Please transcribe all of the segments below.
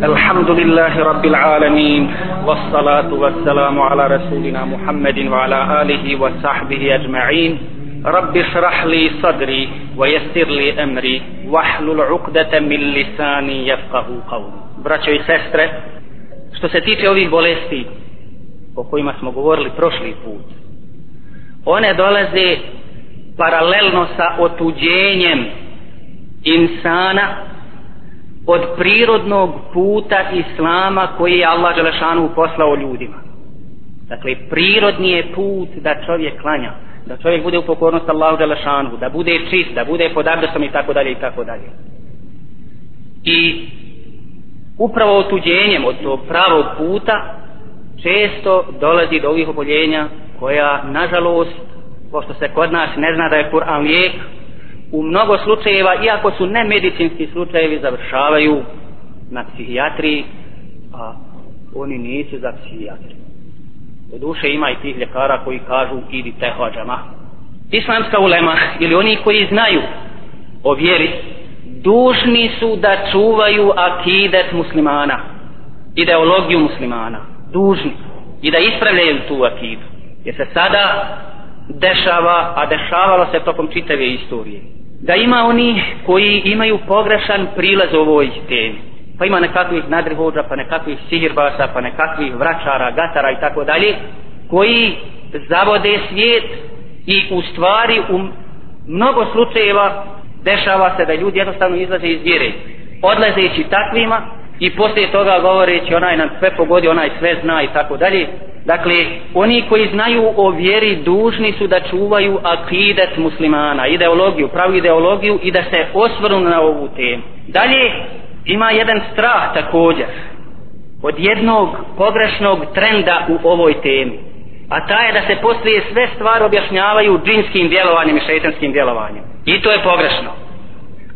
الحمد لله رب العالمين والصلاة والسلام على رسولنا محمد وعلى آله وصحبه أجمعين رب اشرح لي صدري ويسر لي أمري واحلل عقدة من لساني يفقه قولي braćo i sestre, što se tiče ovih bolesti o kojima smo govorili prošli put, one dolaze paralelno sa otuđenjem insana od prirodnog puta Islama koji je Allah Đelešanu poslao ljudima. Dakle, prirodni je put da čovjek klanja, da čovjek bude u pokornost Allahu Đelešanu, da bude čist, da bude pod abdestom i tako dalje i tako dalje. I upravo otuđenjem od tog pravog puta često dolazi do ovih oboljenja koja, nažalost, pošto se kod nas ne zna da je Kur'an lijek, u mnogo slučajeva, iako su nemedicinski slučajevi, završavaju na psihijatriji, a oni nisu za psihijatriju. Do duše ima i tih ljekara koji kažu idi te hođama. Islamska ulema ili oni koji znaju o vjeri dužni su da čuvaju akidet muslimana, ideologiju muslimana, dužni i da ispravljaju tu akidu. Jer se sada dešava, a dešavalo se tokom čitave istorije. Da ima oni koji imaju pogrešan prilaz ovoj temi. Pa ima nekakvih nadrihođa, pa nekakvih sihirbasa, pa nekakvih vraćara, gatara i tako dalje, koji zavode svijet i u stvari u mnogo slučajeva dešava se da ljudi jednostavno izlaze iz vjere odlazeći takvima i poslije toga govoreći onaj nam sve pogodi, onaj sve zna i tako dalje dakle oni koji znaju o vjeri dužni su da čuvaju akidet muslimana ideologiju, pravu ideologiju i da se osvrnu na ovu temu dalje ima jedan strah također od jednog pogrešnog trenda u ovoj temi a ta je da se poslije sve stvari objašnjavaju džinskim djelovanjem i šeitanskim djelovanjem I to je pogrešno.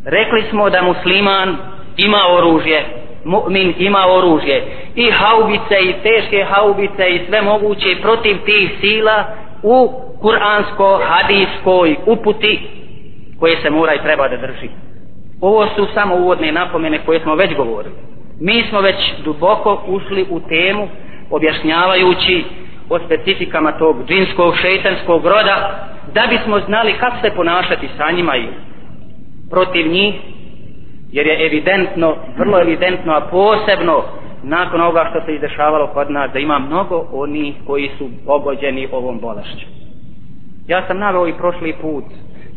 Rekli smo da musliman ima oružje, mu'min ima oružje, i haubice, i teške haubice, i sve moguće protiv tih sila u kuransko-hadijskoj uputi koje se mora i treba da drži. Ovo su samo uvodne napomene koje smo već govorili. Mi smo već duboko ušli u temu objašnjavajući o specifikama tog džinskog šeitanskog roda da bismo znali kako se ponašati sa njima i protiv njih jer je evidentno, vrlo evidentno a posebno nakon ovoga što se izdešavalo kod nas da ima mnogo onih koji su pogođeni ovom bolešću. Ja sam naveo i prošli put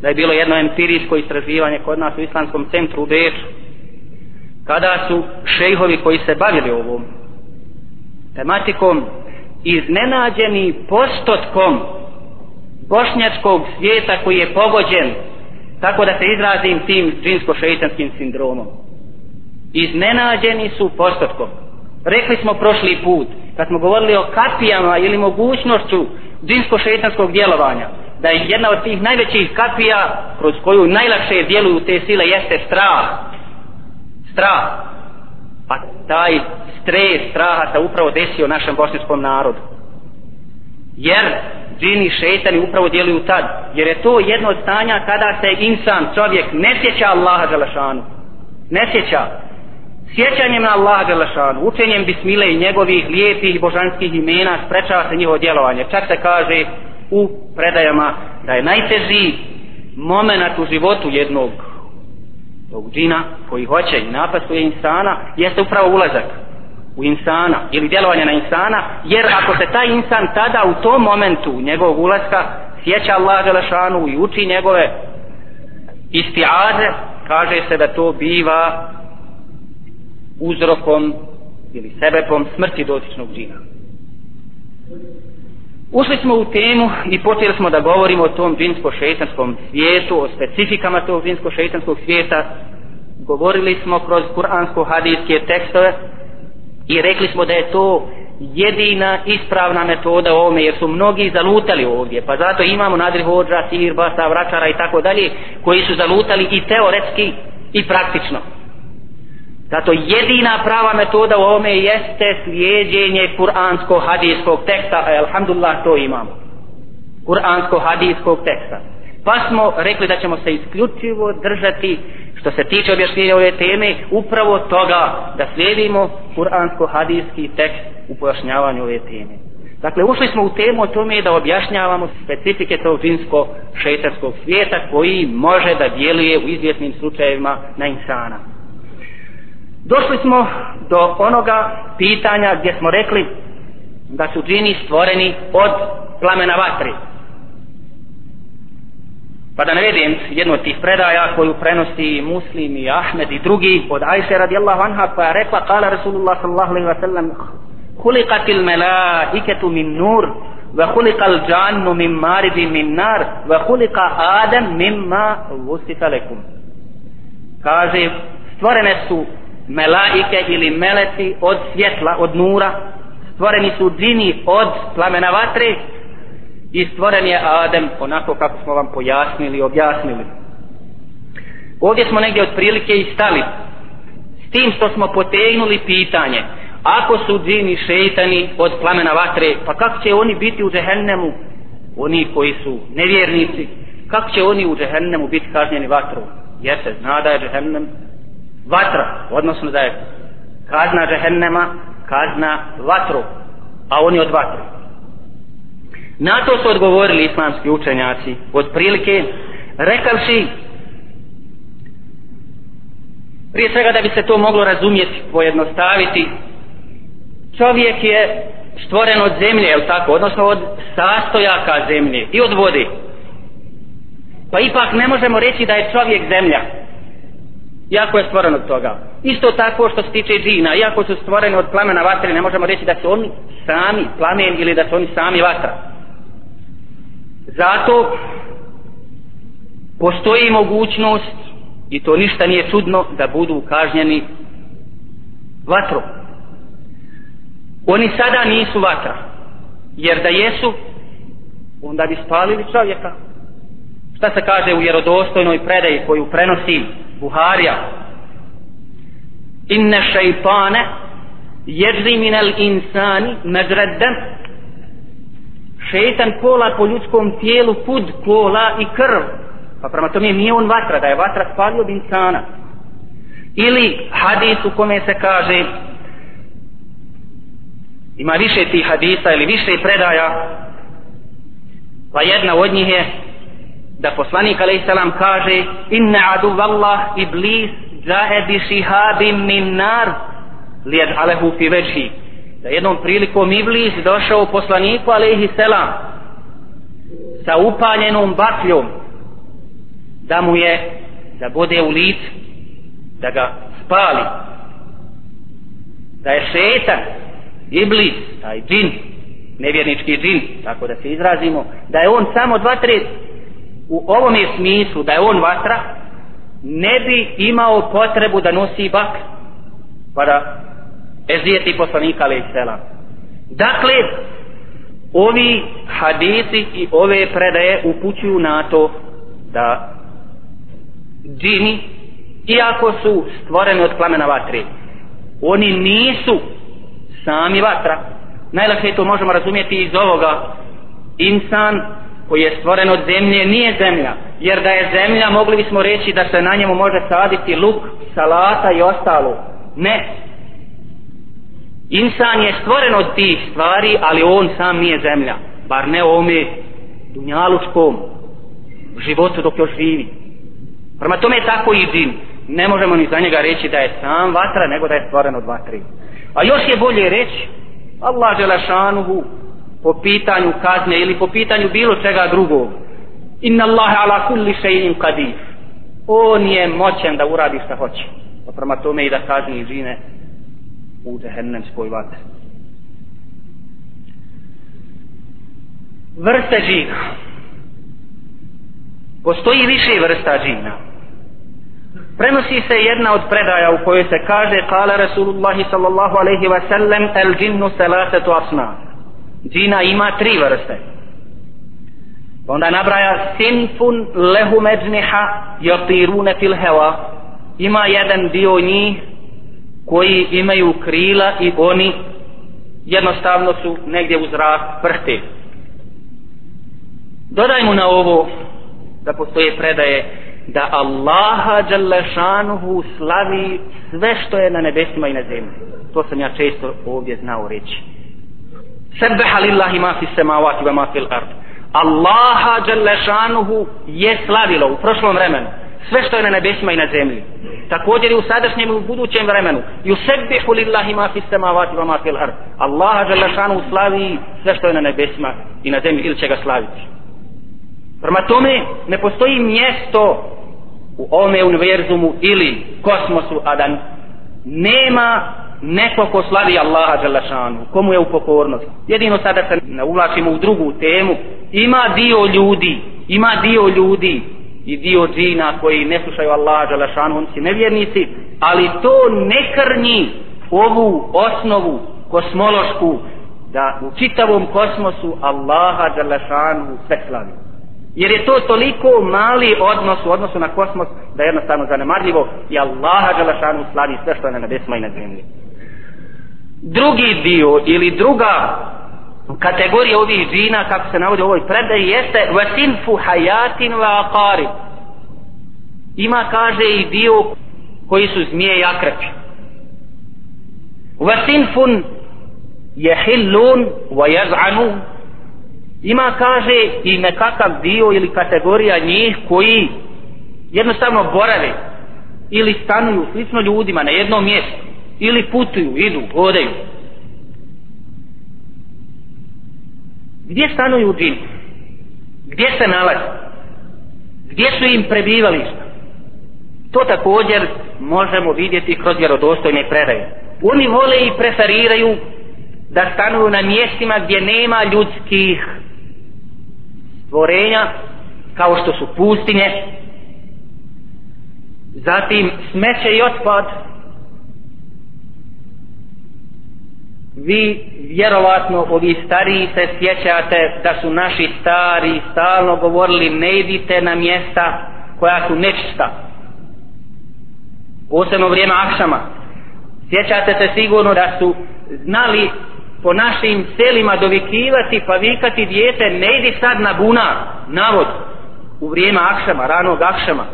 da je bilo jedno empirijsko istraživanje kod nas u islamskom centru u Beču kada su šejhovi koji se bavili ovom tematikom iznenađeni postotkom bošnjačkog svijeta koji je pogođen tako da se izrazim tim džinsko-šeitanskim sindromom. Iznenađeni su postotkom. Rekli smo prošli put kad smo govorili o kapijama ili mogućnošću džinsko-šeitanskog djelovanja da je jedna od tih najvećih kapija kroz koju najlakše djeluju te sile jeste strah. Strah. Pa taj stres straha se upravo desio našem bosanskom narodu. Jer džini šeitani upravo djeluju tad jer je to jedno od stanja kada se insan, čovjek ne sjeća Allaha Đelešanu. Ne sjeća. Sjećanjem na Allaha Đelešanu učenjem bismile i njegovih lijepih božanskih imena sprečava se njihovo djelovanje. Čak se kaže u predajama da je najteži moment u životu jednog tog džina koji hoće i napasuje insana jeste upravo ulazak u insana ili djelovanja na insana jer ako se taj insan tada u tom momentu njegovog ulaska sjeća Allah Đelešanu i uči njegove istiaze kaže se da to biva uzrokom ili sebepom smrti dotičnog džina Ušli smo u temu i počeli smo da govorimo o tom džinsko-šeitanskom svijetu, o specifikama tog džinsko-šeitanskog svijeta. Govorili smo kroz kuransko-hadijske tekstove i rekli smo da je to jedina ispravna metoda u ovome jer su mnogi zalutali ovdje. Pa zato imamo nadri hođa, sihirba, vračara i tako dalje koji su zalutali i teoretski i praktično. Zato jedina prava metoda u ovome jeste slijedjenje kuransko-hadijskog teksta a alhamdulillah to imamo. Kuransko-hadijskog teksta. Pa smo rekli da ćemo se isključivo držati što se tiče objašnjenja ove teme upravo toga da slijedimo kuransko-hadijski tekst u pojašnjavanju ove teme. Dakle ušli smo u temu o tome da objašnjavamo specifike tog džinsko šeitarskog svijeta koji može da djeluje u izvjetnim slučajevima na insana. Došli smo do onoga pitanja gdje smo rekli da su džini stvoreni od plamena vatre. Pa da navedem jednu od tih predaja koju prenosi Muslim i Ahmed i drugi od Ajše radijallahu anha koja je rekla kala Rasulullah sallallahu alaihi wa sallam Hulikatil melaiketu min nur wa hulikal džannu min maridi min nar wa hulika Adam mimma vusifa lekum. Kaže stvorene su melaike ili meleci od svjetla, od nura stvoreni su džini od plamena vatre i stvoren je Adem onako kako smo vam pojasnili i objasnili. Ovdje smo negdje od prilike i stali. S tim što smo potegnuli pitanje ako su džini šeitani od plamena vatre pa kako će oni biti u džehennemu? Oni koji su nevjernici kako će oni u džehennemu biti kažnjeni vatrom? Jer se zna da je džehennem vatra odnosno da je kazna džehennema kazna vatru a oni od vatre. Na to su odgovorili islamski učenjaci od prilike rekavši prije svega da bi se to moglo razumjeti, pojednostaviti čovjek je stvoren od zemlje, je tako, odnosno od sastojaka zemlje i od vode. Pa ipak ne možemo reći da je čovjek zemlja iako je stvoren od toga. Isto tako što se tiče džina iako su stvoreni od plamena vatre ne možemo reći da su oni sami plamen ili da su oni sami vatra. Zato postoji mogućnost i to ništa nije čudno da budu kažnjeni vatrom. Oni sada nisu vatra. Jer da jesu, onda bi spalili čovjeka. Šta se kaže u vjerodostojnoj predaji koju prenosi Buharija? Inne šeitane jeđri minel insani medreddem šetan kola po ljudskom tijelu put kola i krv. Pa prema tome nije on vatra da je vatra spalio od insana. Ili hadis u kome se kaže ima više tih hadisa ili više predaja pa jedna od njih je da poslanik alaih salam kaže inna adu vallah iblis zahedi bi šihabim min nar lijed alehu fi veđhi da jednom prilikom Iblis došao poslaniku alaihi selam sa upaljenom bakljom da mu je da bude u lic da ga spali. Da je šetan Iblis, taj džin nevjernički džin, tako da se izrazimo da je on samo dva tri u ovom je smislu da je on vatra ne bi imao potrebu da nosi bak pa da ezijeti poslanika alaih selam. Dakle, ovi hadisi i ove predaje upućuju na to da džini, iako su stvoreni od plamena vatre, oni nisu sami vatra. Najlakše to možemo razumjeti iz ovoga. Insan koji je stvoren od zemlje nije zemlja. Jer da je zemlja mogli bismo reći da se na njemu može saditi luk, salata i ostalo. Ne, Insan je stvoren od tih stvari, ali on sam nije zemlja. Bar ne ome dunjalučkom životu dok još živi. Prema tome je tako i džin. Ne možemo ni za njega reći da je sam vatra, nego da je stvoren od vatri. A još je bolje reći, Allah želešanuhu po pitanju kazne ili po pitanju bilo čega drugog. Inna Allahe ala kulli še'in qadir. On je moćan da uradi šta hoće. Pa prema tome i da kazni žine u džehennemskoj vatri. Vrste džina. Postoji više vrsta džina. Prenosi se jedna od predaja u kojoj se kaže kala Rasulullahi sallallahu alaihi wa sallam el džinnu selasetu asna. Džina ima tri vrste. Pa onda nabraja sinfun lehu međniha jotirune fil heva. Ima jedan dio njih koji imaju krila i oni jednostavno su negdje u zrak prhte. Dodajmo na ovo da postoje predaje da Allaha Đalešanuhu slavi sve što je na nebesima i na zemlji. To sam ja često ovdje znao reći. Sebeha lillahi ma fi semavati wa ma fil ard. Allaha Đalešanuhu je slavilo u prošlom vremenu sve što je na nebesima i na zemlji. Također i u sadašnjem i u budućem vremenu. I u lillahi ma fi samavati wa ma fil ard. Allaha Đalešanu slavi sve što je na nebesima i na zemlji ili će ga slaviti. Prema tome ne postoji mjesto u ovome univerzumu ili kosmosu, a da nema neko ko slavi Allaha Đalašanu, komu je u pokornost. Jedino sada se uvlačimo u drugu temu. Ima dio ljudi, ima dio ljudi i dio džina koji ne slušaju Allaha Đalešanu, oni su nevjernici, ali to ne krnji ovu osnovu kosmološku da u čitavom kosmosu Allaha Đalešanu sve slavi. Jer je to toliko mali odnos u odnosu na kosmos da je jednostavno zanemarljivo i Allaha Đalešanu slavi sve što je na nebesima i na zemlji. Drugi dio ili druga kategorija ovih džina kako se navodi u ovoj predaji jeste vasinfu hajatin wa aqari ima kaže i dio koji su zmije i akrepi vasinfun jehillun wa jaz'anu ima kaže i nekakav dio ili kategorija njih koji jednostavno borave ili stanuju slično ljudima na jednom mjestu ili putuju, idu, hodaju. Gdje stanuju džini? Gdje se nalazi? Gdje su im prebivališta? To također možemo vidjeti kroz vjerodostojne predaje. Oni vole i preferiraju da stanuju na mjestima gdje nema ljudskih stvorenja kao što su pustinje zatim smeće i otpad vi vjerovatno ovi stariji se sjećate da su naši stari stalno govorili ne idite na mjesta koja su nečista. Posebno vrijeme akšama. Sjećate se sigurno da su znali po našim selima dovikivati pa vikati dijete ne idi sad na bunar navod u vrijeme akšama, ranog akšama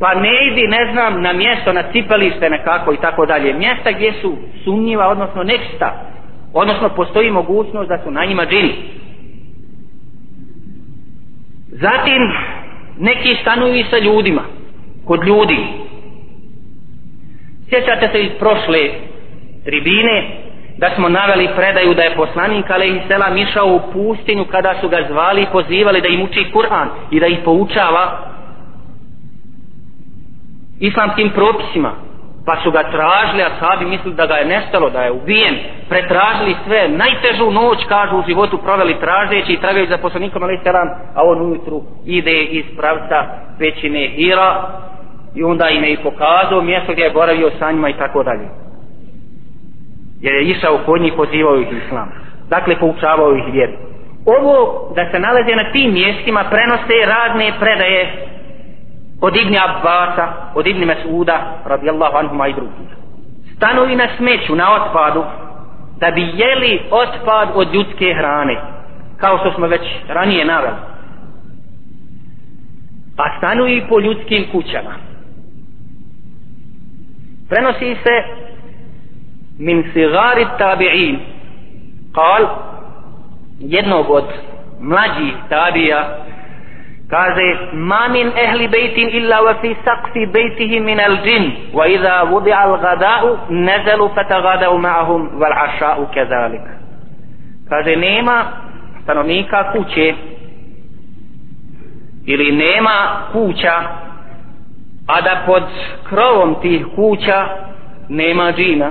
pa ne idi, ne znam, na mjesto, na cipelište nekako i tako dalje. Mjesta gdje su sumnjiva, odnosno nečista. Odnosno, postoji mogućnost da su na njima džini. Zatim, neki stanuju i sa ljudima, kod ljudi. Sjećate se iz prošle tribine, da smo naveli predaju da je poslanik Alehi Selam išao u pustinju kada su ga zvali i pozivali da im uči Kur'an i da ih poučava islamskim propisima pa su ga tražili a sabi mislili da ga je nestalo da je ubijen. Pretražili sve najtežu noć kažu u životu proveli tražeći i tragajući za poslanikom ali selam a on ujutru ide iz pravca pećine Hira i onda im je i pokazao mjesto gdje je boravio sa njima i tako dalje. Jer je išao kod njih pozivao ih islam. Dakle poučavao ih vjeru. Ovo da se nalaze na tim mjestima prenose razne predaje od Ibni Abbasa, od Ibni Mesuda, radijallahu anhuma i drugih. Stanovi na smeću, na otpadu, da bi jeli otpad od ljudske hrane, kao što smo već ranije naveli. Pa stanovi po ljudskim kućama. Prenosi se min sigari tabi'in, kal, jednog od mlađih tabija, kaže ma min ehli bejtin illa wa fi saqfi bejtihi min al džin. Wa idha vudi al gada'u nezalu fatagada'u ma'ahum val aša'u kezalik. Kaže nema stanovnika kuće ili nema kuća a da pod krovom tih kuća nema džina.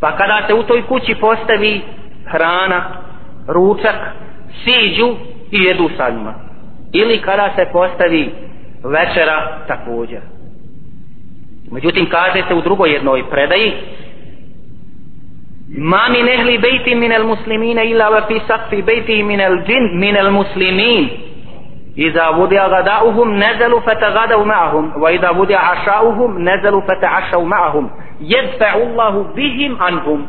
Pa kada se u toj kući postavi hrana ručak siđu i jedu sa njima ili kada se postavi večera također. Međutim kaže se u drugoj jednoj predaji ma min ehli bejti min el muslimine ila wa fi sakfi bejti min el džin min el muslimin. Iza vudija gadauhum nezelu fetagadau ma'ahum wa iza vudija ašauhum nezelu fetaašau ma'ahum. Jedfe'u Allahu bihim anhum.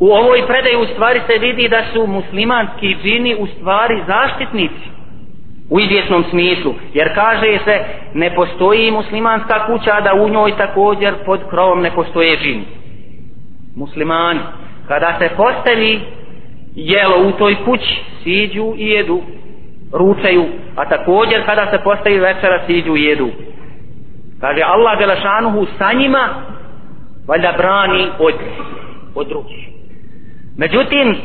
U ovoj predaju u stvari se vidi da su muslimanski džini u stvari zaštitnici u izvjesnom smislu. Jer kaže se ne postoji muslimanska kuća da u njoj također pod krovom ne postoje džini muslimani kada se postavi jelo u toj kući siđu i jedu ručaju a također kada se postavi večera siđu i jedu. Kaže Allah Đelešanuhu sa njima valjda brani od, od drugih međutim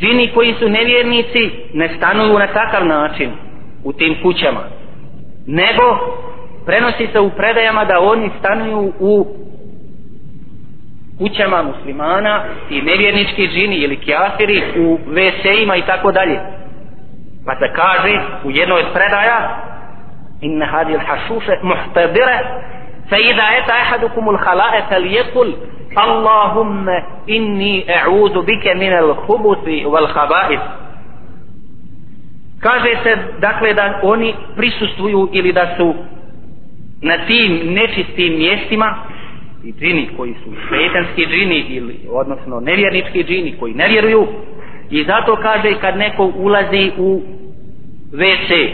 džini koji su nevjernici ne stanuju na takav način u tim kućama nego prenosi se u predajama da oni stanuju u kućama muslimana i nevjernički džini ili kjafiri u WC-ima i tako dalje. Pa se kaže u jednoj od predaja inna hadi al-hašuše muhtadire fe ida eta ahadukum al-halae fel jekul Allahumma inni e'udu bika min al-khubuthi wal-khaba'ith kaže se dakle da oni prisustvuju ili da su na tim nečistim mjestima i džini koji su šetanski džini ili odnosno nevjernički džini koji ne vjeruju i zato kaže kad neko ulazi u WC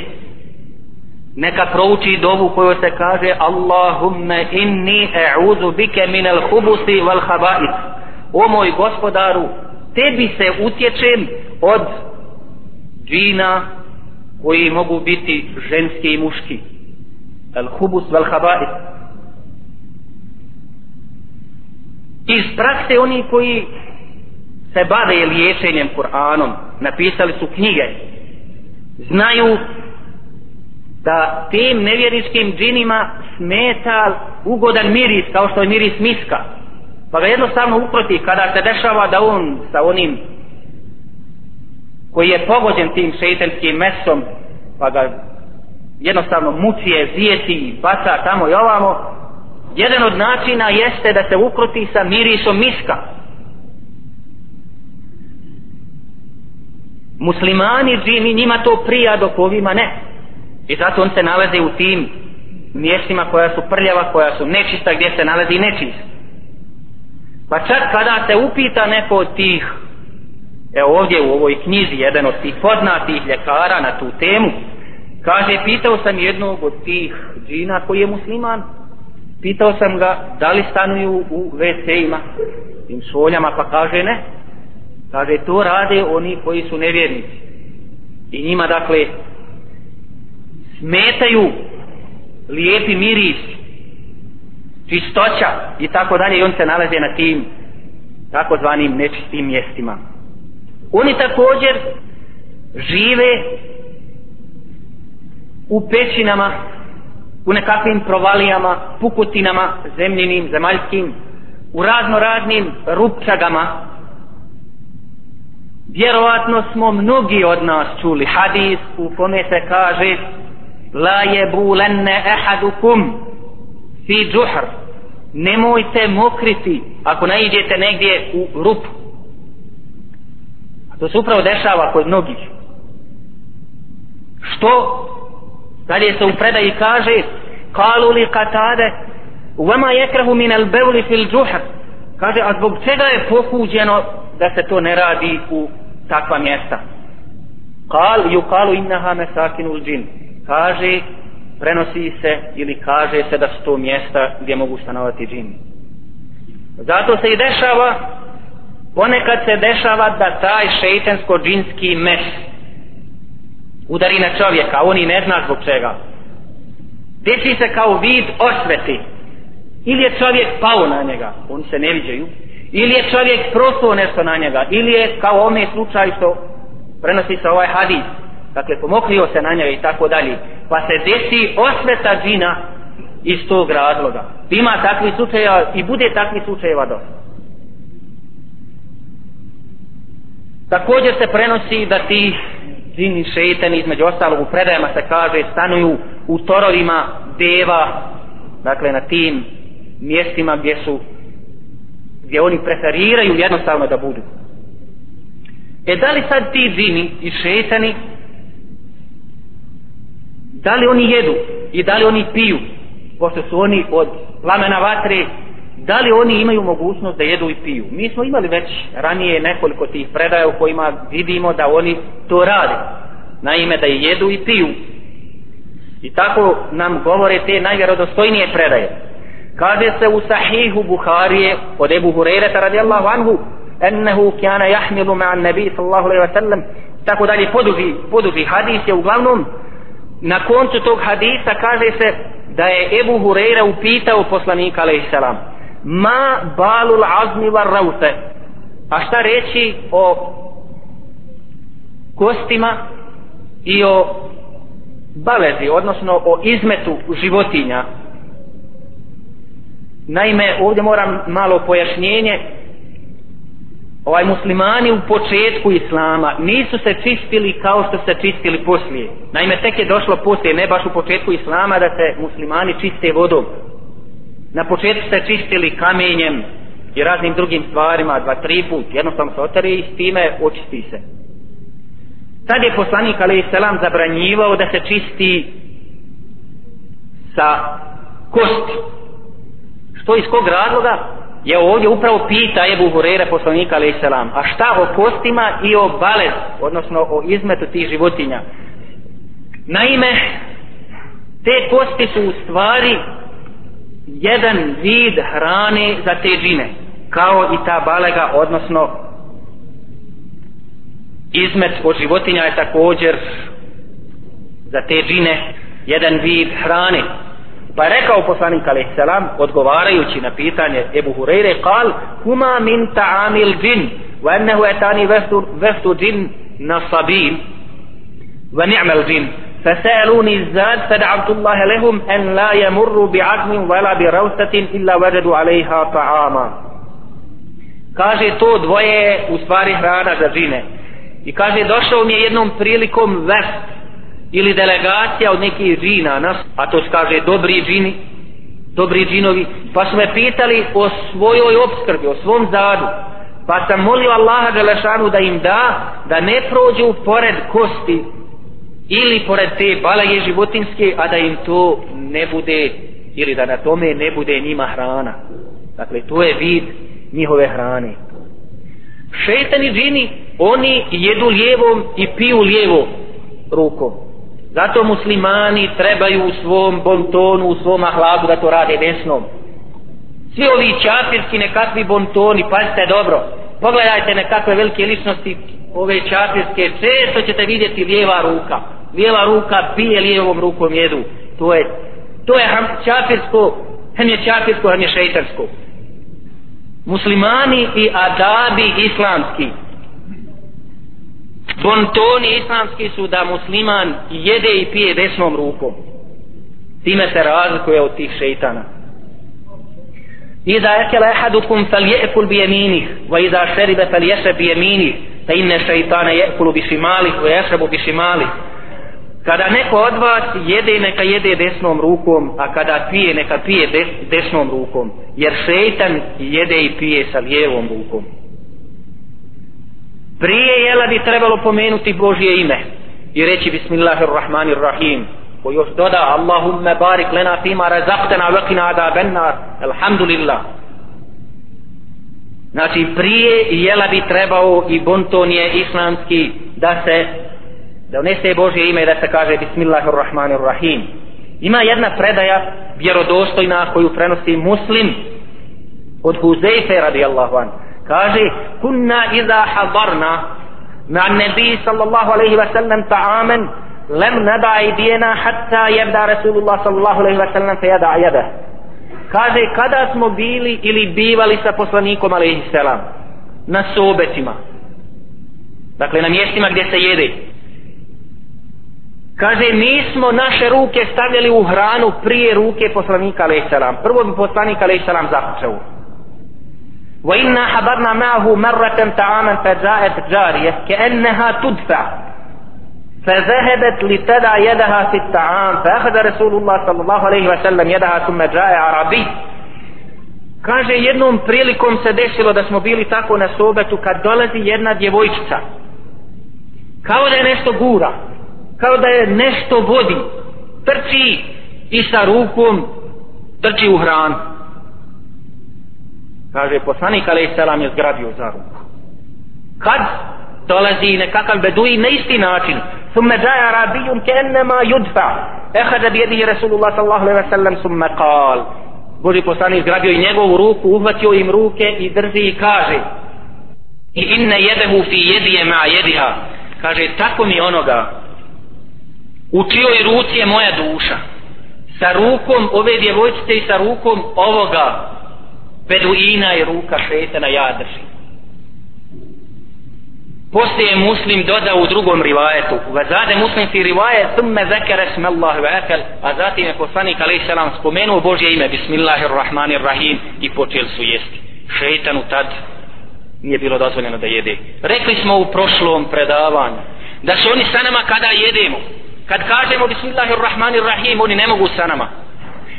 neka prouči dovu koju se kaže Allahumma inni e'udhu bika min al-khubuthi wal khaba'ith. O moj gospodaru tebi se utječem od džina koji mogu biti ženski i muški. Al-khubus wal khaba'ith. Iz prakse oni koji se bave liječenjem Kur'anom napisali su knjige znaju da tim nevjeričkim džinima smeta ugodan miris kao što je miris miska. Pa ga jednostavno uproti kada se dešava da on sa onim koji je pogođen tim šeitanskim mesom pa ga jednostavno mucije, zijeti, baca tamo i ovamo jedan od načina jeste da se ukruti sa mirisom miska. Muslimani džini njima to prija dok ovima ne. I zato on se nalazi u tim mjestima koja su prljava koja su nečista gdje se nalazi nečist. Pa čak kada se upita neko od tih evo ovdje u ovoj knjizi jedan od tih poznatih ljekara na tu temu kaže pitao sam jednog od tih džina koji je musliman. Pitao sam ga da li stanuju u WC-ima tim šoljama pa kaže ne. Kaže to rade oni koji su nevjernici. I njima dakle smetaju lijepi miris čistoća i tako dalje i on se nalaze na tim takozvanim nečistim mjestima oni također žive u pećinama u nekakvim provalijama pukotinama, zemljinim, zemaljskim u razno raznim rupčagama. Vjerovatno smo mnogi od nas čuli hadis u kome se kaže la yebulenne ahadukum fi džuhr nemojte mokriti ako naiđete negdje u rupu a to se upravo dešava kod mnogih. Što? Dalje se u predaji kaže kalu li katade vama jekrahu min al bevli fil džuhar kaže a zbog čega je pokuđeno da se to ne radi u takva mjesta? Kal ju kalu innaha mesakinul džin kaže prenosi se ili kaže se da su to mjesta gdje mogu stanovati džini zato se i dešava ponekad se dešava da taj šeitansko džinski mes udari na čovjeka on i ne zna zbog čega. Desi se kao vid osveti. Ili je čovjek pao na njega oni se ne viđaju. Ili je čovjek prosto nešto na njega. Ili je kao ome slučaj što prenosi se ovaj hadis. Dakle pomokrio se na njega i tako dalje. Pa se desi osveta džina iz tog razloga. Ima takvi slučajeva i bude takvi slučajeva do također se prenosi da ti džini šeitani između ostalog u predajama se kaže stanuju u torovima deva dakle na tim mjestima gdje su gdje oni preferiraju jednostavno da budu. E da li sad ti džini i šeitani da li oni jedu i da li oni piju pošto su oni od plamena vatre da li oni imaju mogućnost da jedu i piju? Mi smo imali već ranije nekoliko tih predaja u kojima vidimo da oni to rade. Naime da jedu i piju. I tako nam govore te najvjerodostojnije predaje. Kaže se u sahihu Buharije od Ebu Hurereta radijallahu anhu ennehu kjana jahmilu ma'an nebi sallahu alaihi wa sallam tako dalje poduži, poduži hadis je uglavnom na koncu tog hadisa kaže se da je Ebu Hureyre upitao poslanika alaihi salam ma balul azmi var raute a šta reći o kostima i o balezi, odnosno o izmetu životinja. Naime, ovdje moram malo pojašnjenje. Ovaj muslimani u početku islama nisu se čistili kao što se čistili poslije. Naime, tek je došlo poslije, ne baš u početku islama, da se muslimani čiste vodom. Na početku se čistili kamenjem i raznim drugim stvarima, dva, tri put, jednostavno se otere i s time očisti se. Tad je poslanik alaih selam zabranjivao da se čisti sa kosti. Što iz kog razloga? Je ovdje upravo pita Ebu Hurere poslanika alaih selam. A šta o kostima i o balez, odnosno o izmetu tih životinja? Naime, te kosti su u stvari jedan vid hrane za te džine. Kao i ta balega, odnosno izmet od životinja je također za te džine jedan vid hrane pa rekao poslanik alaih salam odgovarajući na pitanje Ebu Hureyre kal huma min ta'amil džin wa ennehu etani vestu, veftu džin nasabin wa ni'mal džin فسألوني الزاد فدعوت الله لهم أن لا يمروا بعزم ولا بروثة إلا وجدوا عليها طعاما kaže to dvoje u stvari hrana za džine I kaže, došao mi je jednom prilikom vest ili delegacija od nekih džina nas, a to kaže dobri džini, dobri džinovi, pa su me pitali o svojoj obskrbi, o svom zadu. Pa sam molio Allaha Đelešanu da im da, da ne prođu pored kosti ili pored te balaje životinske, a da im to ne bude, ili da na tome ne bude njima hrana. Dakle, to je vid njihove hrane. Šetani džini oni jedu lijevom i piju lijevom rukom. Zato muslimani trebaju u svom bontonu, u svom ahladu da to rade desnom. Svi ovi čafirski nekakvi bontoni, pazite dobro, pogledajte nekakve velike ličnosti, ove čafirske, često ćete vidjeti lijeva ruka. Lijeva ruka pije lijevom rukom jedu. To je, to je čafirsko, hem je čafirsko, hem je šeitarsko. Muslimani i adabi islamski bontoni islamski su da musliman jede i pije desnom rukom time se razlikuje od tih šeitana Iza ekele ehadukum fal je'kul bi jeminih wa iza šeribe fal ješeb bi jeminih ta inne šeitane je'kulu bi šimalih wa ješrebu bi šimalih kada neko od vas jede neka jede desnom rukom a kada pije neka pije des, desnom rukom. Jer šeitan jede i pije sa lijevom rukom. Prije jela bi trebalo pomenuti Božje ime i reći Bismillahirrahmanirrahim ko još doda Allahumma barik lena fima razaktena vakina ada bennar alhamdulillah znači prije jela bi trebao i bonton je islamski da se da unese Božje ime da se kaže Bismillahirrahmanirrahim. Ima jedna predaja vjerodostojna koju prenosi muslim od Huzeyfe radijallahu anhu. Kaže kunna iza hadarna ma nabi sallallahu alaihi wa sallam ta'amen lem nada idijena hatta jebda rasulullah sallallahu alaihi ve sellem fe jada kaže kada smo bili ili bivali sa poslanikom alaihi salam na sobetima dakle na mjestima gdje se jede kaže mi smo naše ruke stavljali u hranu prije ruke poslanika alaihi salam prvo bi poslanik alaihi salam započeo وإنا حضرنا معه مرة طعاما فجاءت جارية كأنها تدفع فذهبت لتدع يدها في الطعام فأخذ رسول الله صلى الله عليه وسلم يدها ثم جاء عربي Kaže, jednom prilikom se desilo da smo bili tako na sobetu kad dolazi jedna djevojčica. Kao da je nešto gura. Kao da je nešto vodi. Trči i sa rukom trči u hranu kaže poslanik alaih selam je zgradio za ruku kad dolazi nekakav beduji na isti način. Thumme džaja rabijun ke ennema judfa bi yadihi Rasulullah sallallahu alaihi wa sallam summa qal. Boži poslanik zgrabio i njegovu ruku, uhvatio im ruke i drži i kaže i inne jedehu fi jedije ma jediha kaže tako mi onoga u čijoj ruci je moja duša. Sa rukom ove djevojčice i sa rukom ovoga beduina i ruka šetana ja držim poslije muslim dodao u drugom rivajetu. Vazade muslim fi rivajet thumme zekere smallahu akal. A zatim je poslanik alaih spomenuo Božje ime bismillahirrahmanirrahim i počeli su jesti. Šeitanu tad nije bilo dozvoljeno da jede. Rekli smo u prošlom predavanju da su oni sa nama kada jedemo. Kad kažemo bismillahirrahmanirrahim oni ne mogu sa nama.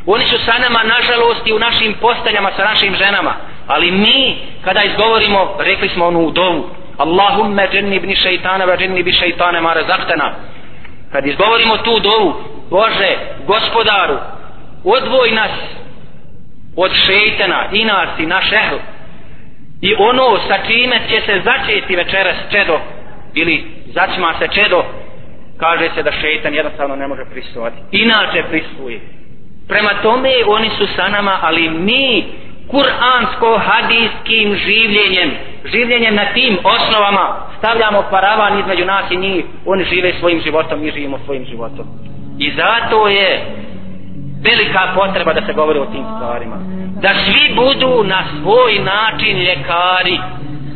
Oni su sa nama nažalost i u našim postaljama sa našim ženama. Ali mi kada izgovorimo rekli smo onu u dovu Allahumma jannibni shaytana wa jannibi shaytana ma razaqtana. Kad izgovorimo tu dovu Bože gospodaru odvoj nas od šejtana i nas i naš ehl. I ono sa čime će se začeti večeras čedo ili začma se čedo kaže se da šeitan jednostavno ne može prisustovati inače prisustvuje prema tome oni su sa nama ali mi kuransko-hadijskim življenjem življenjem na tim osnovama. Stavljamo paravan između nas i njih. Oni žive svojim životom mi živimo svojim životom. I zato je velika potreba da se govori o tim stvarima. Da svi budu na svoj način ljekari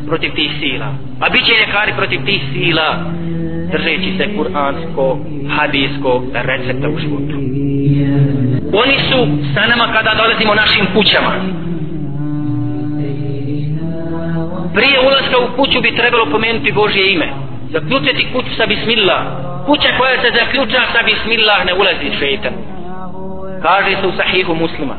protiv tih sila. A bit će ljekari protiv tih sila držeći se kuransko hadijsko recepta u životu. Oni su sa nama kada dolazimo našim kućama prije ulaska u kuću bi trebalo pomenuti Božje ime zaključiti kuću sa bismillah kuća koja se zaključa sa bismillah ne ulazi šeitan kaže se u sahihu muslima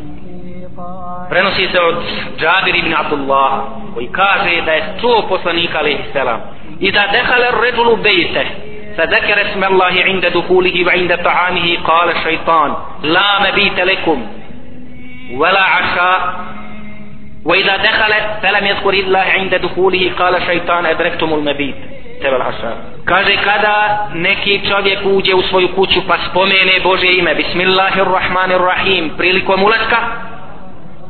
prenosi se od Džabir ibn Abdullah koji kaže da je čuo poslanika alaihi selam i da dehale ređulu bejte فذكر اسم الله عند دخوله وعند طعامه قال الشيطان لا مبيت لكم ولا عشاء وإذا دخل فلم يذكر الله عند دخوله قال الشيطان أدركتم المبيت tebel hasan. Kaže kada neki čovjek uđe u svoju kuću pa spomene Bože ime Bismillahirrahmanirrahim prilikom ulaska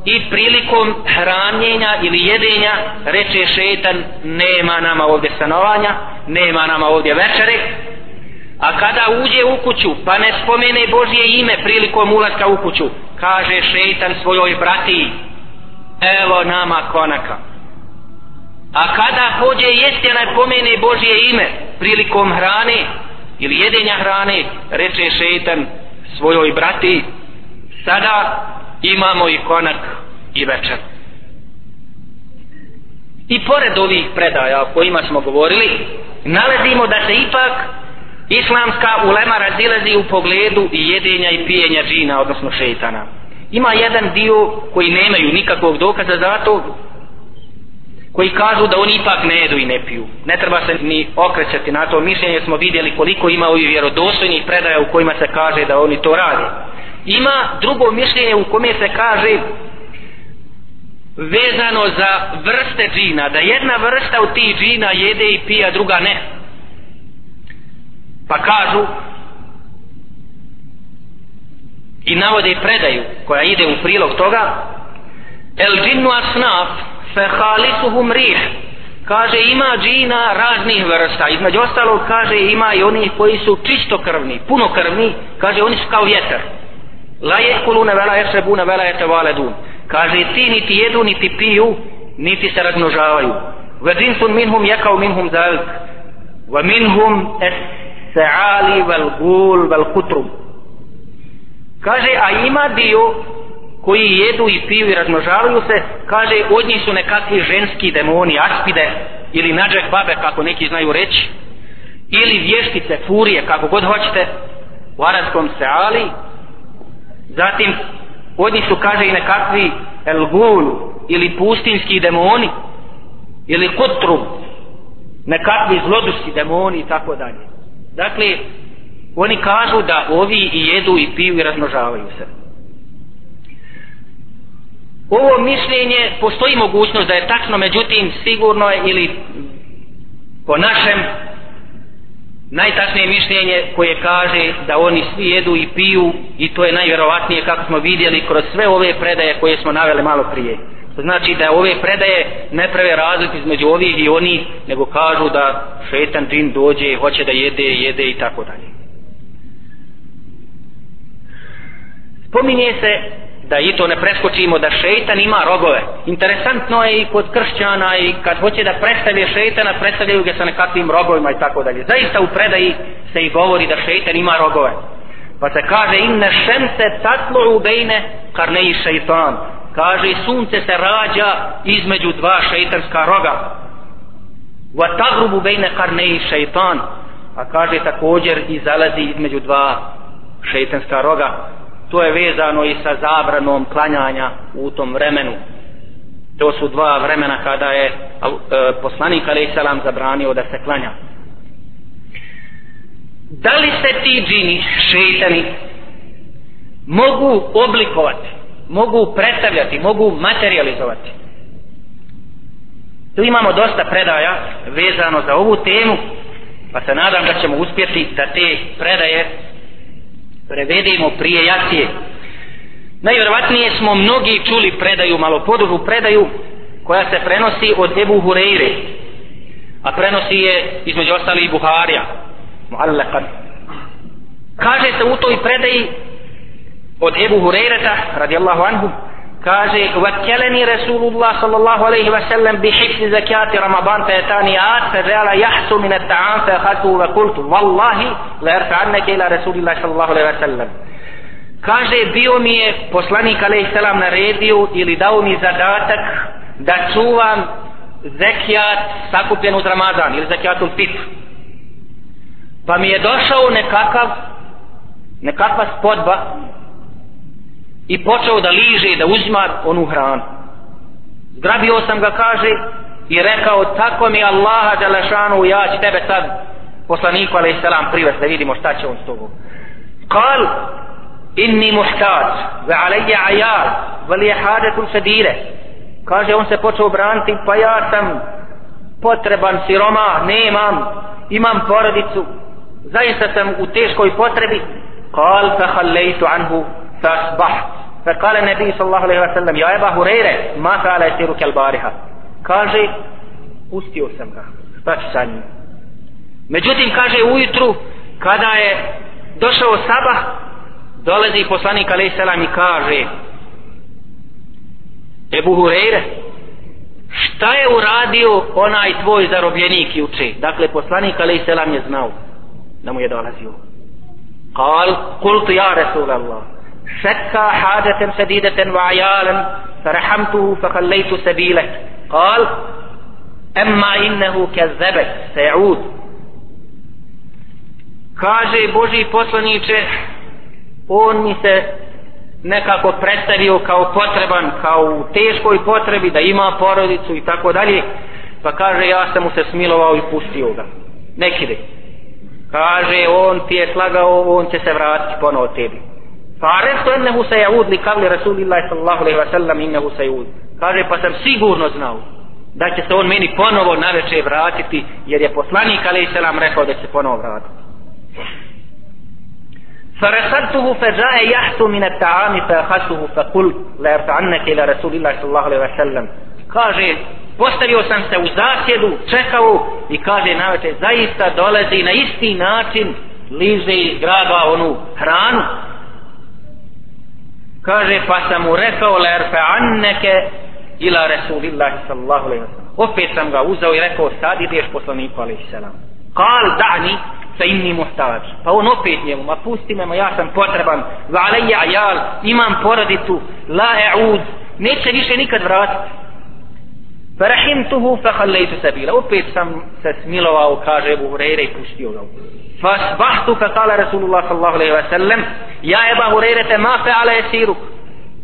i prilikom hranjenja ili jedenja reče šetan nema nama ovdje stanovanja nema nama ovdje večere a kada uđe u kuću pa ne spomene Božje ime prilikom ulaska u kuću kaže šetan svojoj brati evo nama konaka. A kada pođe jesti na pomene Božje ime prilikom hrane ili jedenja hrane reče šeitan svojoj brati sada imamo i konak i večer. I pored ovih predaja o kojima smo govorili nalazimo da se ipak islamska ulema razilazi u pogledu jedenja i pijenja džina odnosno šeitana ima jedan dio koji nemaju nikakvog dokaza za to koji kažu da oni ipak ne jedu i ne piju. Ne treba se ni okrećati na to mišljenje, smo vidjeli koliko ima ovih vjerodostojnih predaja u kojima se kaže da oni to rade. Ima drugo mišljenje u kome se kaže vezano za vrste džina, da jedna vrsta u tih džina jede i pija, druga ne. Pa kažu i navode predaju koja ide u prilog toga el džinnu asnaf fe halisuhum rih. Kaže ima džina raznih vrsta. Između ostalog kaže ima i oni koji su čisto krvni puno krvni kaže oni su kao vjetar. La jekulune vela jesebune vela jete valedun kaže ti niti jedu niti piju niti se razmnožavaju. Ve džinsun minhum jekao minhum zalk ve minhum es se'ali vel gul vel kutrum kaže a ima dio koji jedu i piju i razmnožavaju se, kaže, od njih su nekakvi ženski demoni, aspide, ili nađak babe, kako neki znaju reći, ili vještice, furije, kako god hoćete, u arabskom seali, zatim, od njih su, kaže, i nekakvi elgul, ili pustinski demoni, ili kutru, nekakvi zloduški demoni, i tako dalje. Dakle, oni kažu da ovi i jedu i piju i razmnožavaju se. Ovo mišljenje postoji mogućnost da je tačno međutim sigurno je ili po našem najtačnije mišljenje koje kaže da oni svi jedu i piju i to je najvjerovatnije kako smo vidjeli kroz sve ove predaje koje smo naveli malo prije. To znači da ove predaje ne prave razliku između ovih i oni nego kažu da šetan džin dođe hoće da jede, jede i tako dalje. Spominje se da i to ne preskočimo da šeitan ima rogove. Interesantno je i kod kršćana i kad hoće da predstavlje šeitana predstavljaju ga sa nekakvim rogovima i tako dalje. Zaista u predaji se i govori da šeitan ima rogove. Pa se kaže inne šemse tatlu u bejne karne i šeitan. Kaže sunce se rađa između dva šeitanska roga. Wa tagrubu bejne karne i šeitan. A kaže također i zalazi između dva šeitanska roga to je vezano i sa zabranom klanjanja u tom vremenu to su dva vremena kada je e, poslanik a.s. salam zabranio da se klanja da li se ti džini šeitani mogu oblikovati mogu predstavljati mogu materializovati tu imamo dosta predaja vezano za ovu temu pa se nadam da ćemo uspjeti da te predaje prevedemo prije jacije. Najvjerovatnije smo mnogi čuli predaju malo podužu predaju koja se prenosi od Ebu Hureyre a prenosi je između ostali i Buharija. Muallakad kaže se u toj predaji od Ebu Hureyreta radijallahu anhu kaže vakeleni Rasulullah sallallahu alaihi wasallam bi hifzi zakati Ramadan fe etani at fa jahsu min at ta'am fa ve wa kultu wallahi la yarfa annake ila Rasulullah sallallahu alaihi wasallam kaže bio mi je poslanik alaihi salam naredio ili dao mi zadatak da čuvam zekijat sakupljen uz Ramazan ili zekijatul fitr. Pa mi je došao nekakav nekakva spodba i počeo da liže da uzima onu hranu. Zgrabio sam ga kaže i rekao tako mi Allaha Đalešanu ja ću tebe sad poslaniku ali salam privest da vidimo šta će on s tobom. Kal inni muhtađ ve alaije ajal veli je hadetul sedire kaže on se počeo braniti pa ja sam potreban siroma nemam imam porodicu zaista sam u teškoj potrebi. Kal fa hallejtu anhu fa asbaht فقال النبي صلى الله عليه وسلم يا أبا هريرة ما فعل يسيرك البارحة kaže pustio sam ga šta ću sa njim međutim kaže ujutru kada je došao sabah dolazi poslanik alaih selam i kaže Ebu Hureyre šta je uradio onaj tvoj zarobljenik juče dakle poslanik alaih selam je znao da mu je dolazio قال قلت يا رسول الله شكى حاجة شديدة وعيالا فرحمته فخليت سبيله قال أما إنه كذبك سيعود kaže Boži poslaniče on mi se nekako predstavio kao potreban kao u teškoj potrebi da ima porodicu i tako dalje pa kaže ja sam mu se smilovao i pustio ga nekide kaže on ti je slagao on će se vratiti ponovo tebi فعرفت انه سيعود لقول رسول الله صلى الله عليه وسلم انه سيعود kaže pa sam sigurno znao da će se on meni ponovo na veče vratiti jer je poslanik alaih selam rekao da će se ponovo vratiti فرسلته فجاء يحث من الطعام فأخذته فقلت لا يرفعنك إلى رسول الله صلى الله عليه وسلم kaže postavio sam se u zasjedu čekao i kaže na veče zaista dolazi na isti način liže iz graba onu hranu kaže pa sam mu rekao la erfa'anneke ila rasulillahi sallallahu alejhi wa sallam. opet sam ga uzeo i rekao sad ideš poslaniku alaihi sallam. Kal da'ni fa inni muhtaj. Pa on opet njemu ma pusti me ma ja sam potreban. Va alayya ayal imam porodicu. La a'ud. Neće više nikad vratiti. Farahimtuhu fakhallaytu sabila. Opet sam se smilovao, kaže Abu Hureyre i pustio ga. Fasbahtu fakala Rasulullah sallallahu alaihi wa sallam Ja eba te ma fa'ala esiruk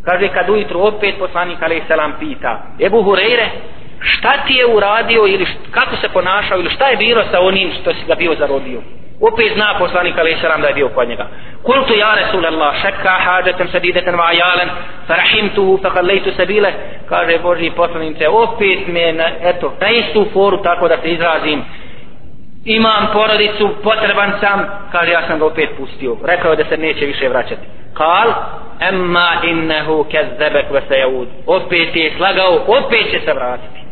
Kaže kad ujutru opet poslanik alaihi salam pita Ebu Hureyre šta ti je uradio ili kako se ponašao ili šta je bilo sa onim što si ga bio zarodio opet zna poslanik alaih salam da je bio kod njega kultu ja Rasulallah šakka hađetem sadidetem va ajalen farahimtuhu fakallejtu sabile kaže Boži poslanice opet me na, eto, na istu foru tako da se izrazim imam porodicu, potreban sam, kaže ja sam ga opet pustio. Rekao da se neće više vraćati. Kal, emma innehu kezzebek ve sejaud. Opet je slagao, opet će se vratiti.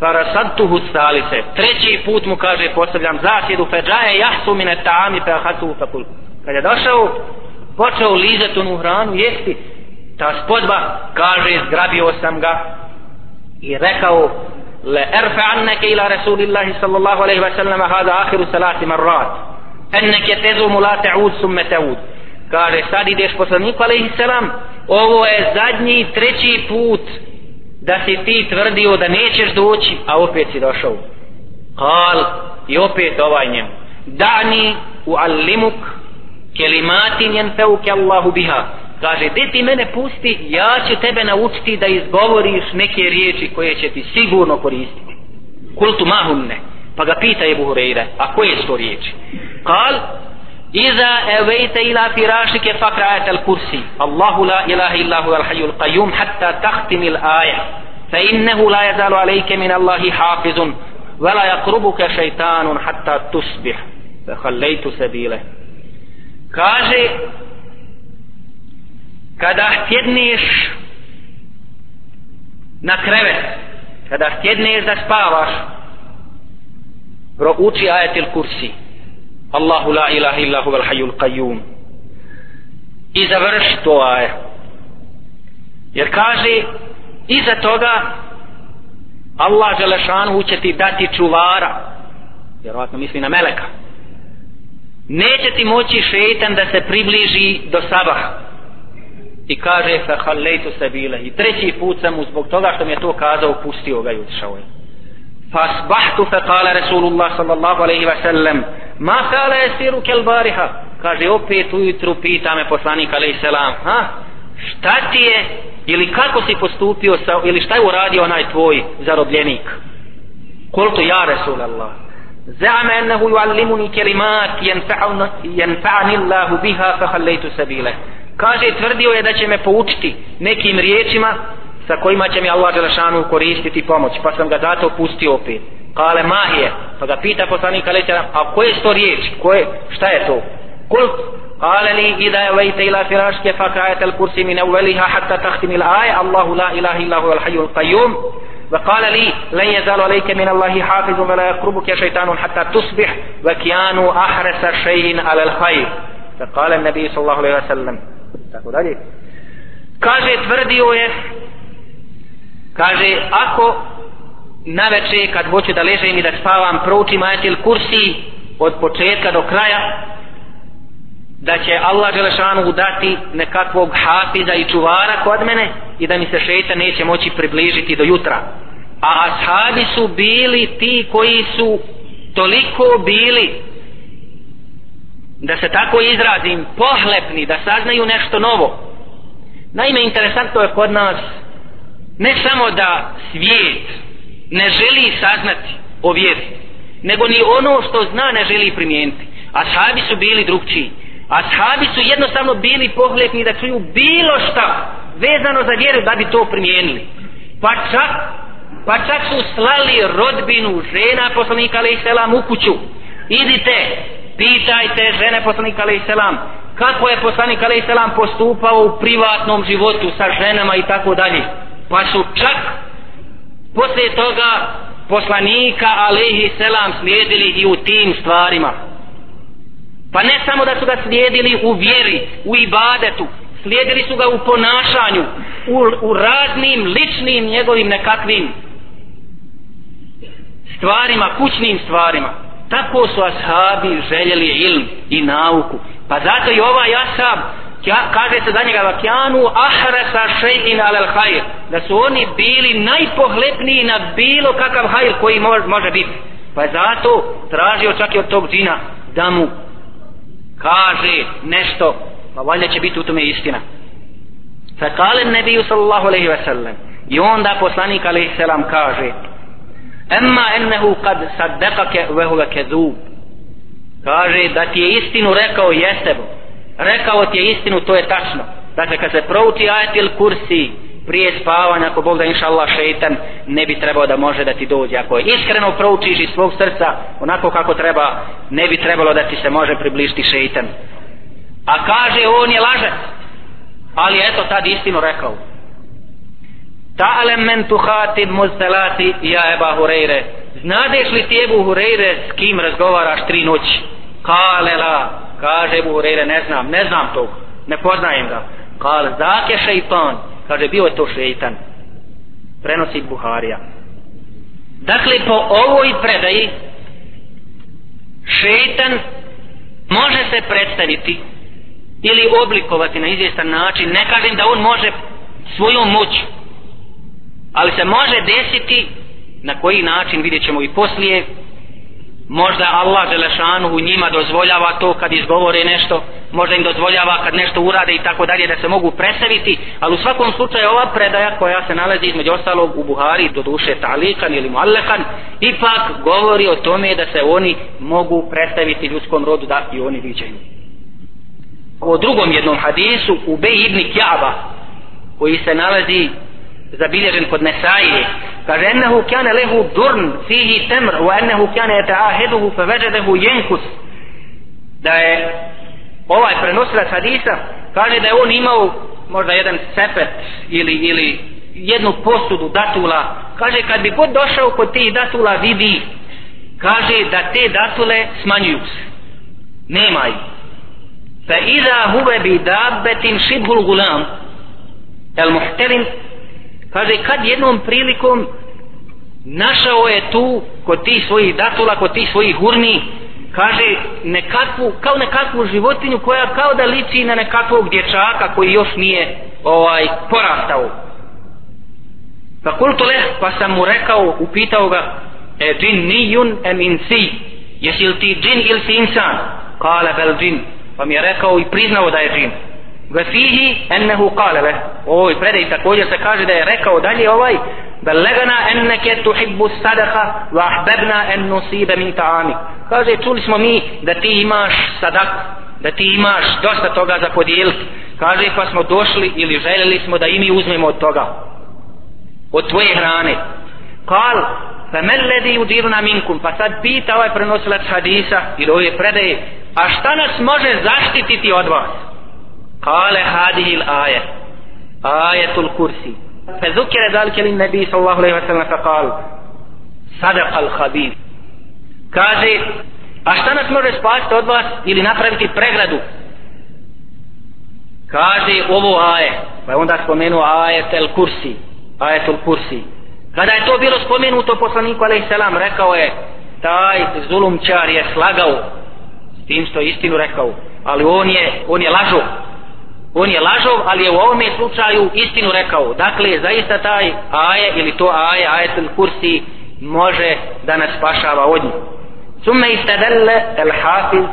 Farasadtuhu salise. Treći put mu kaže, postavljam zasjedu, feđaje jahsu mine ta'ami fe ahatuhu fe kulku. Kad je došao, počeo lizati onu hranu, jesti, ta spodba, kaže, zgrabio sam ga i rekao, le erfe anneke ila Rasulillahi sallallahu alaihi wa sallam, hada ahiru salati marrat. Enneke tezumu la ta'ud summe ta'ud. Kaže, sad ideš poslaniku alaihi salam, ovo je zadnji, treći put da si ti tvrdio da nećeš doći, a opet si došao. Kal, i opet ovaj njemu. Dani u allimuk kelimatin jenfeuke Allahu biha. Kaže, gdje ti mene pusti, ja ću tebe naučiti da izgovoriš neke riječi koje će ti sigurno koristiti. Kultu mahumne. Pa ga pita Ebu Hureyre, a koje su to riječi? Kal, Iza evejte ila firashike fakra ajat al kursi. Allahu la ilaha illahu al hayyul qayyum hatta tahtimi al aya. Fa innehu la yazalu alejke min Allahi hafizun. Vela yakrubuka šeitanun hatta tusbih. Fa khallajtu sabile. Kaže kada htjedneš na krevet kada htjedneš da spavaš prouči ajetil kursi Allahu la ilaha illa huval hayyul qayyum. I završi to aje. Jer kaže iza toga Allah Želešanu će ti dati čuvara. Vjerovatno misli na meleka. Neće ti moći šeitan da se približi do sabaha. I kaže fa khallaitu sabila. I treći put sam mu zbog toga što mi je to kazao pustio ga i utišao je. Fa asbahtu fa qala rasulullah sallallahu alejhi ve sellem ma kala yasiru kal bariha kaže opet ujutru pita me poslanik alejhi selam ha šta ti je ili kako si postupio sa ili šta je uradio onaj tvoj zarobljenik kultu ja rasulallah زعم أنه يعلمني كلمات ينفعني الله بها فخليت سبيله kaže tvrdio je da će me poučiti nekim riječima sa kojima će mi Allah Đelešanu koristiti pomoć pa sam ga zato pustio opet kale mahije pa ga pita poslanik ali a koje su to riječi koje, šta je to kult قال لي إذا ويت إلى فراشك فقرأت الكرسي من أولها حتى تختم الآية الله لا إله إلا هو الحي القيوم وقال لي لن يزال عليك من الله حافظ ولا يقربك شيطان حتى تصبح وكيانوا أحرس شيء على الخير فقال النبي صلى الله عليه وسلم tako dalje kaže tvrdio je kaže ako na večer kad hoću da ležem i da spavam proučim ajetil kursi od početka do kraja da će Allah Želešanu dati nekakvog hafiza i čuvara kod mene i da mi se šeta neće moći približiti do jutra. A ashabi su bili ti koji su toliko bili da se tako izrazim pohlepni da saznaju nešto novo. Naime interesantno je kod nas ne samo da svijet ne želi saznati o vjeri nego ni ono što zna ne želi primijeniti. Ashabi su bili drugčiji. Ashabi su jednostavno bili pohlepni da čuju bilo šta vezano za vjeru da bi to primijenili. Pa čak pa čak su slali rodbinu žena poslanika alaih selam u kuću. Idite pitajte žene poslanika alaih selam kako je poslanik alaih selam postupao u privatnom životu sa ženama i tako dalje. Pa su čak poslije toga poslanika alaihi selam slijedili i u tim stvarima. Pa ne samo da su ga slijedili u vjeri u ibadetu slijedili su ga u ponašanju u, u raznim ličnim njegovim nekakvim stvarima, kućnim stvarima. Tako su ashabi željeli ilm i nauku. Pa zato i ovaj ashab kaže se za njega vakjanu ahrasa še'in alel hajr. Da su oni bili najpohlepniji na bilo kakav hajr koji može biti. Pa je zato tražio čak i od tog džina da mu kaže nešto pa valjda će biti u tome istina. Fa kale nebiju sallallahu alaihi ve sellem. I onda poslanik alaihi selam kaže emma ennehu kad saddekake vehuve kezub kaže da ti je istinu rekao jeste bo rekao ti je istinu to je tačno. Dakle kad se prouči ajetil kursi prije spavanja ako Bog da inša Allah šeitan ne bi trebao da može da ti dođe. Ako je iskreno proučiš iz svog srca onako kako treba ne bi trebalo da ti se može približiti šeitan. A kaže on je lažac ali eto tad istinu rekao. Ta'alem men tuhatib mustelati ja Eba Hureyre. Znadeš li ti Ebu Hureyre s kim razgovaraš tri noći? Kale la kaže Ebu Hureyre ne znam ne znam tog ne poznajem ga. Kale zake šeitan? Kaže bio je to šeitan. Prenosi Buharija. Dakle po ovoj predaji šeitan može se predstaviti ili oblikovati na izvjestan način. Ne kažem da on može svojom moću ali se može desiti na koji način vidjet ćemo i poslije možda Allah Želešanu u njima dozvoljava to kad izgovore nešto možda im dozvoljava kad nešto urade i tako dalje da se mogu predstaviti ali u svakom slučaju ova predaja koja se nalazi između ostalog u Buhari do duše talikan ili muallekan ipak govori o tome da se oni mogu predstaviti ljudskom rodu da i oni viđaju. U drugom jednom hadisu u Bej ibn Kjaba koji se nalazi zabilježen kod Nesaije kaže ennehu kjane lehu durn fihi temr wa ennehu kjane etaaheduhu fe veđedehu jenkus. Da je ovaj prenosilac hadisa kaže da je on imao možda jedan sepet ili, ili jednu posudu datula. Kaže kad bi god došao kod tih datula vidi kaže da te datule smanjuju se. Nema ih. Fa iza huve bi dabbetin šibhul gulam el muhtelim kaže kad jednom prilikom našao je tu kod tih svojih datula, kod tih svojih urni, kaže nekakvu, kao nekakvu životinju koja kao da liči na nekakvog dječaka koji još nije ovaj porastao. Pa kultu leh pa sam mu rekao upitao ga e džin nijun em insi jesi li ti džin ili si insan? Kale bel džin. Pa mi je rekao i priznao da je džin. وفيه أنه قال له ovoj predaj također se kaže da je rekao dalje ovaj بلغنا أنك تحب الصدقة وأحببنا أن نصيب من طعامك kaže čuli smo mi da ti imaš sadak da ti imaš dosta toga za podijeliti kaže pa smo došli ili željeli smo da i mi uzmemo od toga od tvoje hrane kal fa melledi udiruna minkum pa sad pita ovaj prenosilac hadisa ili ove predaje a šta nas može zaštititi od vas قال هذه الآية آية الكرسي فذكر ذلك للنبي صلى الله عليه وسلم فقال صدق الخبير kaže a šta nas može spasiti od vas ili napraviti pregradu kaže ovo aje pa je onda spomenuo ajet el kursi ajet el kursi kada je to bilo spomenuto poslaniku alaih selam rekao je taj zulumčar je slagao s tim što je istinu rekao ali on je, on je lažo on je lažov, ali je u ovome slučaju istinu rekao. Dakle, zaista taj aje ili to aje, ajetul kursi, može da nas spašava od njih. Summe istadelle el hafiz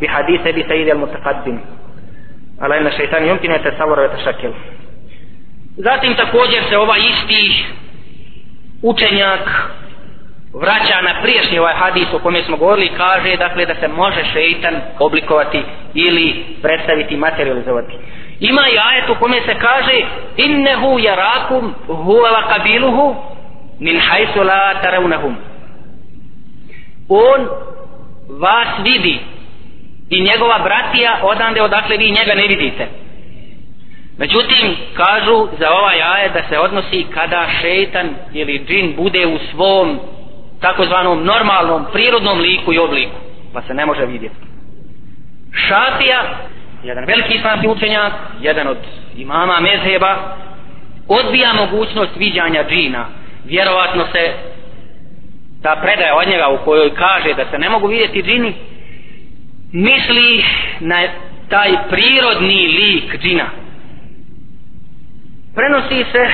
bi hadise bi sajidi al mutaqaddim. Ala ina šeitan yumkinu je tasavura ve tašakil. Zatim također se ovaj isti učenjak vraća na priješnji ovaj hadis o kome smo govorili i kaže dakle da se može šeitan oblikovati ili predstaviti materializovati ima i ajet u kome se kaže innehu jarakum huwa wa kabiluhu min hajsu la taraunahum on vas vidi i njegova bratija odande odakle vi njega ne vidite. Međutim kažu za ovaj ajet da se odnosi kada šeitan ili džin bude u svom takozvanom normalnom prirodnom liku i obliku pa se ne može vidjeti. Šafija jedan veliki islamski učenjak, jedan od imama mezheba, odbija mogućnost viđanja džina. Vjerovatno se ta predaja od njega u kojoj kaže da se ne mogu vidjeti džini, misli na taj prirodni lik džina. Prenosi se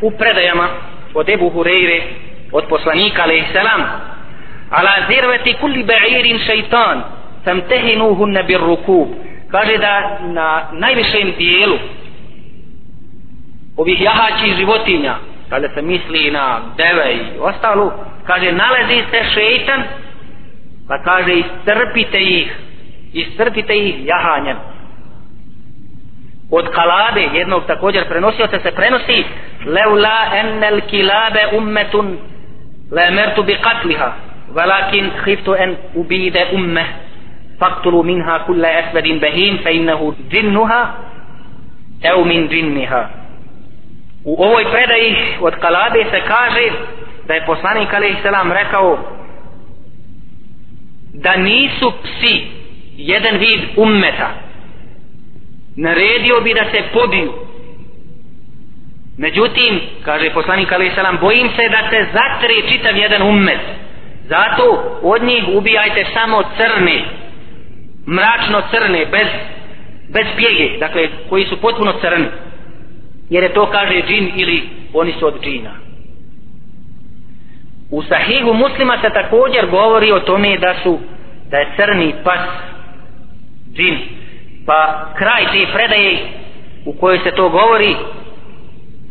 u predajama od Ebu Hureyre, od poslanika, alaih selam, ala zirveti kulli ba'irin šeitan, famtehinuhunne bir rukub, kaže da na najvišem dijelu ovih jahaći životinja kada se misli na deve i ostalo kaže nalazi se šeitan pa kaže istrpite ih istrpite ih jahanjem. Od kalade jednog također prenosio se se prenosi leula enel kilabe ummetun le mertu bi katliha velakin hiftu en ubide ummeh فاقتلوا منها كل أسود بهيم فإنه جنها أو من جنها U ovoj predaji od Kalabe se kaže da je poslanik alaih selam rekao da nisu psi jedan vid ummeta naredio bi da se pobiju međutim kaže poslanik alaih selam bojim se da se zatre čitav jedan ummet zato od njih ubijajte samo crne mračno crne bez bez pjege dakle koji su potpuno crni. Jer je to kaže džin ili oni su od džina. U sahihu muslima se također govori o tome da su da je crni pas džin. Pa kraj te predaje u kojoj se to govori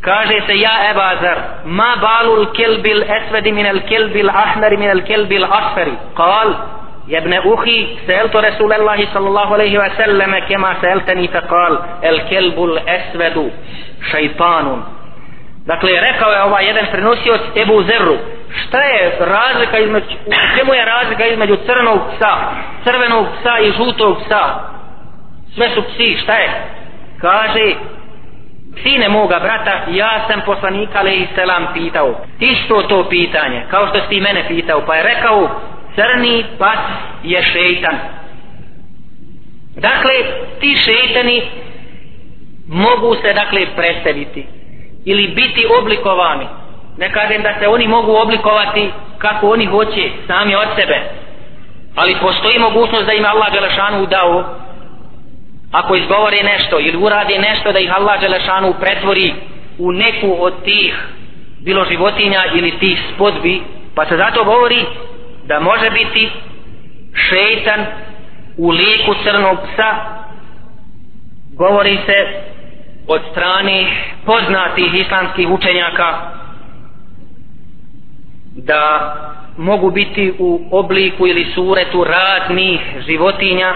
kaže se ja Ebazar ma balul kelbil esvedi minel kelbil ahmeri minel kelbil asferi. Kal يا ابن أخي سألت رسول الله صلى الله عليه وسلم كما سألتني فقال الكلب الأسود شيطان Dakle, rekao je ovaj jedan prenosioc Ebu Zerru, šta je razlika između, u čemu je razlika između crnog psa, crvenog psa i žutog psa? Sve su psi, šta je? Kaže, sine moga brata, ja sam poslanika alaihi selam pitao. Isto to pitanje, kao što si mene pitao, pa je rekao, crni pas je šeitan. Dakle, ti šeitani mogu se, dakle, predstaviti ili biti oblikovani. Ne kažem da se oni mogu oblikovati kako oni hoće, sami od sebe. Ali postoji mogućnost da im Allah Đelešanu dao ako izgovore nešto ili urade nešto da ih Allah Đelešanu pretvori u neku od tih bilo životinja ili tih spodbi pa se zato govori da može biti šeitan u liku crnog psa govori se od strane poznatih islamskih učenjaka da mogu biti u obliku ili suretu raznih životinja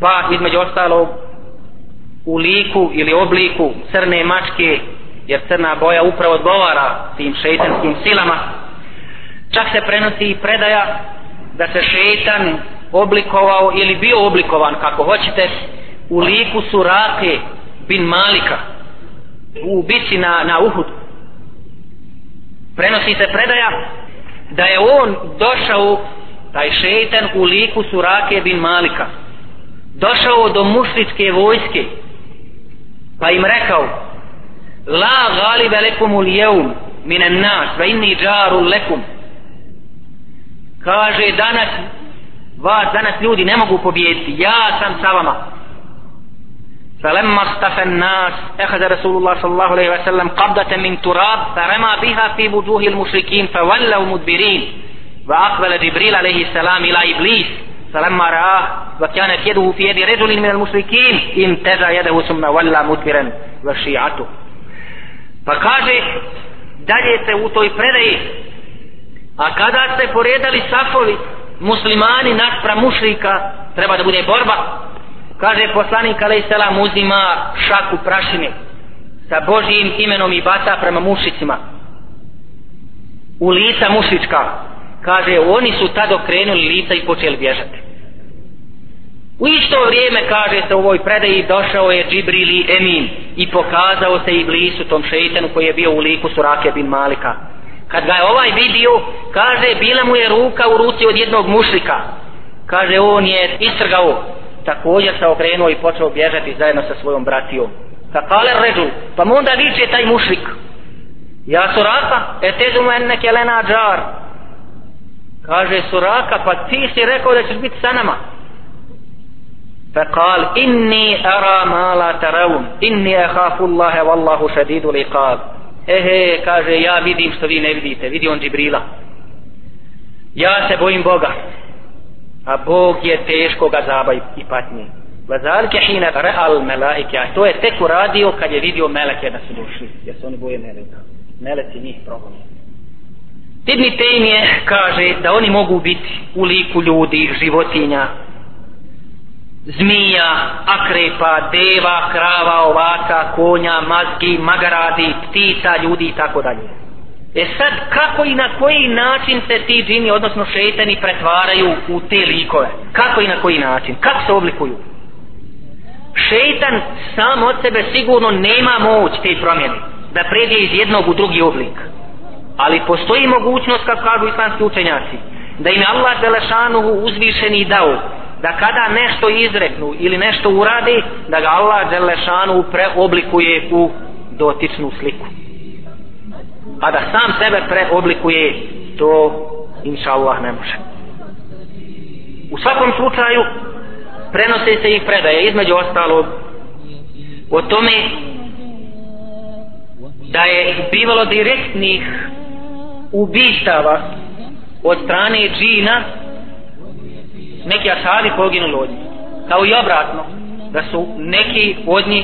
pa između ostalog u liku ili obliku crne mačke jer crna boja upravo odgovara tim šeitanskim silama čak se prenosi i predaja da se šeitan oblikovao ili bio oblikovan kako hoćete u liku surake bin Malika u bici na, na Uhud prenosi se predaja da je on došao taj šeitan u liku surake bin Malika došao do mušličke vojske pa im rekao la galibe lekum ul jeum minan nas va inni džaru lekum kaže danas vas danas ljudi ne mogu pobijediti ja sam sa vama فلما اصطفى الناس اخذ رسول الله صلى الله عليه وسلم قبضة من تراب فرمى بها في وجوه المشركين فولوا مدبرين واقبل جبريل عليه السلام الى ابليس فلما رآه وكانت يده في يد رجل من المشركين انتزع يده ثم ولى مدبرا وشيعته فقاجه dalje se u toj predaji a kada ste poredali safovi muslimani naspram mušrika treba da bude borba. Kaže poslanik alaih selam uzima šaku prašine sa Božijim imenom i baca prema mušicima. U lica mušička kaže oni su tad okrenuli lica i počeli bježati. U isto vrijeme kaže se u ovoj predaji došao je Džibril i Emin i pokazao se i blisu tom šeitanu koji je bio u liku Surake bin Malika kad ga je ovaj vidio kaže bila mu je ruka u ruci od jednog mušlika kaže on je istrgao također se okrenuo i počeo bježati zajedno sa svojom bratijom ka kale ređu pa mu onda viče taj mušlik ja suraka e tezu mu enne kelena džar kaže suraka pa ti si rekao da ćeš biti sa nama فقال إني أرى ما لا ترون إني أخاف الله والله شديد العقاب ehe, kaže, ja vidim što vi ne vidite, vidi on Džibrila. Ja se bojim Boga, a Bog je teškoga zaba i patnje. Vazalike hina real melaike, a to je tek uradio kad je vidio meleke da su došli, jer se oni boje meleka. Meleci njih progoni. Tidni Tejmije kaže da oni mogu biti u liku ljudi, životinja, zmija, akrepa, deva, krava, ovaca, konja, mazgi, magaradi, ptica, ljudi i tako dalje. E sad, kako i na koji način se ti džini, odnosno šeteni, pretvaraju u te likove? Kako i na koji način? Kako se oblikuju? Šeitan sam od sebe sigurno nema moć te promjene, da pređe iz jednog u drugi oblik. Ali postoji mogućnost, kako kažu islamski učenjaci, da im Allah Đelešanuhu uzvišeni dao da kada nešto izreknu ili nešto uradi da ga Allah Đelešanu preoblikuje u dotičnu sliku. A da sam sebe preoblikuje to inša Allah ne može. U svakom slučaju prenose se i predaje između ostalog o tome da je bivalo direktnih ubistava od strane džina neki ashabi poginuli od njih. Kao i obratno da su neki od njih